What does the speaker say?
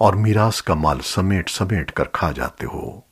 और मीरास का माल समेट समेट कर खा जाते हो।